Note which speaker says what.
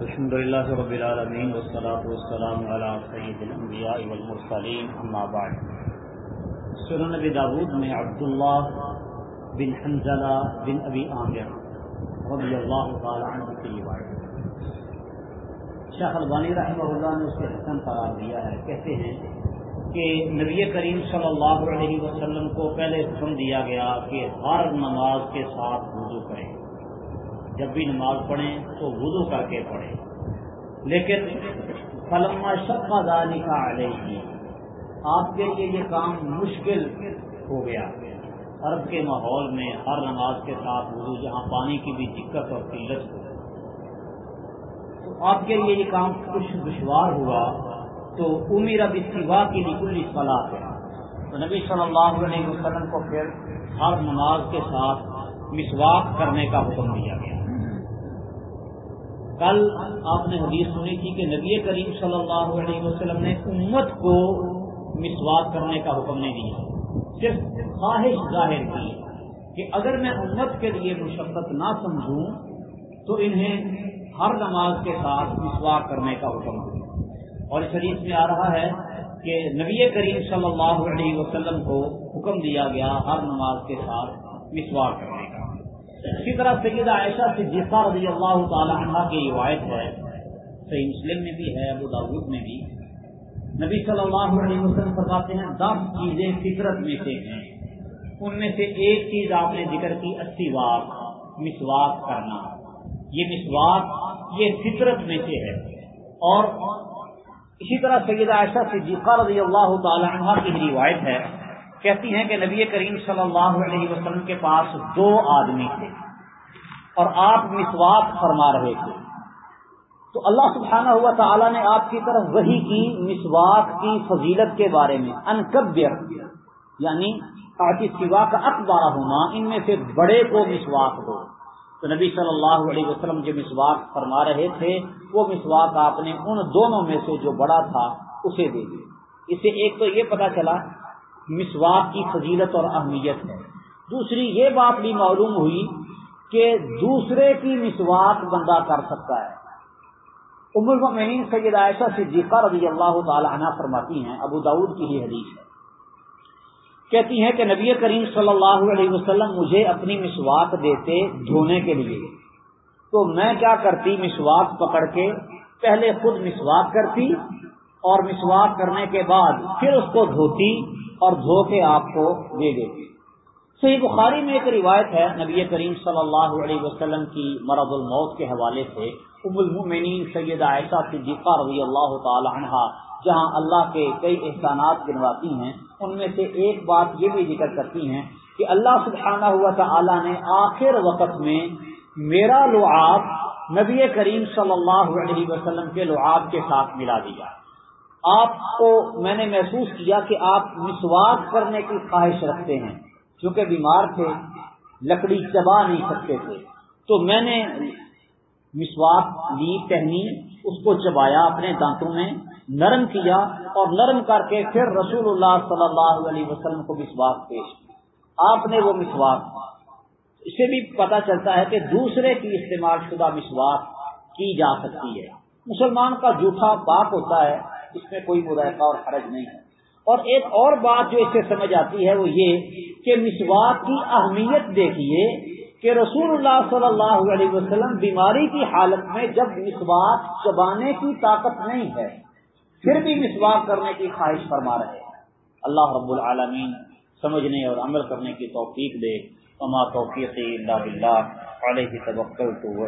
Speaker 1: الحمد لله رب العالمين والصلاة والسلام على سيد الأنبياء والمرسلين أما بعد۔ سنن نبی داود میں عبداللہ بن حنزلہ بن ابی عامر رضی اللہ تعالی عنہ کی روایت شیخ البانی رحمہ اللہ نے اس کے حسن قرار دیا ہے۔ کہتے ہیں کہ نبی کریم صلی اللہ علیہ وسلم کو پہلے حکم دیا گیا کہ ہر نماز کے ساتھ وضو کریں۔ جب بھی نماز پڑھیں تو وضو کر کے پڑھیں۔ لیکن فلما شقہ دانی کا علیہ آپ کے لیے یہ کام مشکل ہو گیا۔ عرب کے ماحول میں ہر نماز کے ساتھ وضو، جہاں پانی کی بھی دقت اور قلت ہو۔ تو آپ کے لیے یہ کام کچھ دشوار ہوا، تو امیر اب استفا کی نکل فلاح ہے۔ تو نبی صلی اللہ علیہ وسلم کو پھر ہر نماز کے ساتھ مسواک کرنے کا حکم دیا گیا۔ کل آپ نے حدیث سنی تھی کہ نبی کریم صلی اللہ علیہ وسلم نے امت کو مسواک کرنے کا حکم نہیں دیا۔ صرف خواہش ظاہر کی کہ اگر میں امت کے لیے مشقت نہ سمجھوں تو انہیں ہر نماز کے ساتھ مسواک کرنے کا حکم دوں۔ اور اس حدیث میں آ رہا ہے کہ نبی کریم صلی اللہ علیہ وسلم کو حکم دیا گیا ہر نماز کے ساتھ مسواک کرنے کا۔ اسی طرح سید عائشہ صدیقہ رضی اللہ تعالی عنہ کی روایت ہے، صحیح مسلم میں بھی ہے، ابو داود میں بھی۔ نبی صلی اللہ علیہ وسلم فرماتے ہیں، دس چیزیں فطرت میں سے ہیں۔ ان میں سے ایک چیز آپ نے ذکر کی، اسی وار مسواک کرنا۔ یہ مسواک، یہ فطرت میں سے ہے۔ اور اسی طرح سید عائشہ صدیقہ رضی اللہ تعالی عنہ کی روایت ہے کہتی ہیں کہ نبی کریم صلی اللہ علیہ وسلم کے پاس دو آدمی تھے اور آپ مسواک فرما رہے تھے۔ تو اللہ سبحانہ ہوا تعالیٰ نے آپ کی طرف وہی کی، مسواک کی فضیلت کے بارے میں۔ انکبر یعنی آتی سوا کا اخبارہ ہونا، ان میں سے بڑے کو مسواک دو تو نبی صلی اللہ علیہ وسلم جو مسواک فرما رہے تھے، وہ مسواک آپ نے ان دونوں میں سے جو بڑا تھا، اسے دے دی اسے ایک تو یہ پتا چلا مسواک کی فضیلت اور اہمیت ہے۔ دوسری یہ بات بھی معلوم ہوئی کہ دوسرے کی مسواک بندہ کر سکتا ہے۔ ام المؤمنین سید عائشہ صدیقہ رضی اللہ تعالی عنہ فرماتی ہیں، ابو داود کی ہی حدیث ہے۔ کہتی ہیں کہ نبی کریم صلی اللہ علیہ وسلم مجھے اپنی مسواک دیتے دھونے کے لیے۔ تو میں کیا کرتی؟ مسواک پکڑ کے پہلے خود مسواک کرتی اور مسواک کرنے کے بعد پھر اس کو دھوتی۔ اور دھو کے آپ کو دے دیتی صحیح بخاری میں ایک روایت ہے، نبی کریم صلی اللہ علیہ وسلم کی مرض الموت کے حوالے سے ام المؤمنین سید عائشہ صدیقہ رضی اللہ تعالی عنہ جہاں اللہ کے کئی احسانات گنواتی ہیں، ان میں سے ایک بات یہ بھی ذکر کرتی ہیں کہ اللہ سبحانہ ہوا تعالی نے آخر وقت میں میرا لعاب نبی کریم صلی اللہ علیہ وسلم کے لعاب کے ساتھ ملا دیا۔ آپ کو میں نے محسوس کیا کہ آپ مسواک کرنے کی خواہش رکھتے ہیں کیونکہ بیمار تھے، لکڑی چبا نہیں سکتے تھے۔ تو میں نے مسواک لی، پہنی، اس کو چبایا اپنے دانتوں میں، نرم کیا اور نرم کر کے پھر رسول اللہ صلی اللہ علیہ وسلم کو مسواک پیش کیا۔ آپ نے وہ مسواک اسے بھی پتا چلتا ہے کہ دوسرے کی استعمال شدہ مسواک کی جا سکتی ہے۔ مسلمان کا جھوٹا پاک ہوتا ہے اس میں کوئی مذائقہ اور حرج نہیں ہے۔ اور ایک اور بات جو اس سے سمجھ آتی ہے وہ یہ کہ مسواک کی اہمیت دیکھیے کہ رسول اللہ صلی اللہ علیہ وسلم بیماری کی حالت میں جب مسواک چبانے کی طاقت نہیں ہے، پھر بھی مسواک کرنے کی خواہش فرما رہے ہیں۔ اللہ رب العالمین سمجھنے اور عمل کرنے کی توفیق دے۔ اما توفیق اللہ علیہ توقع تو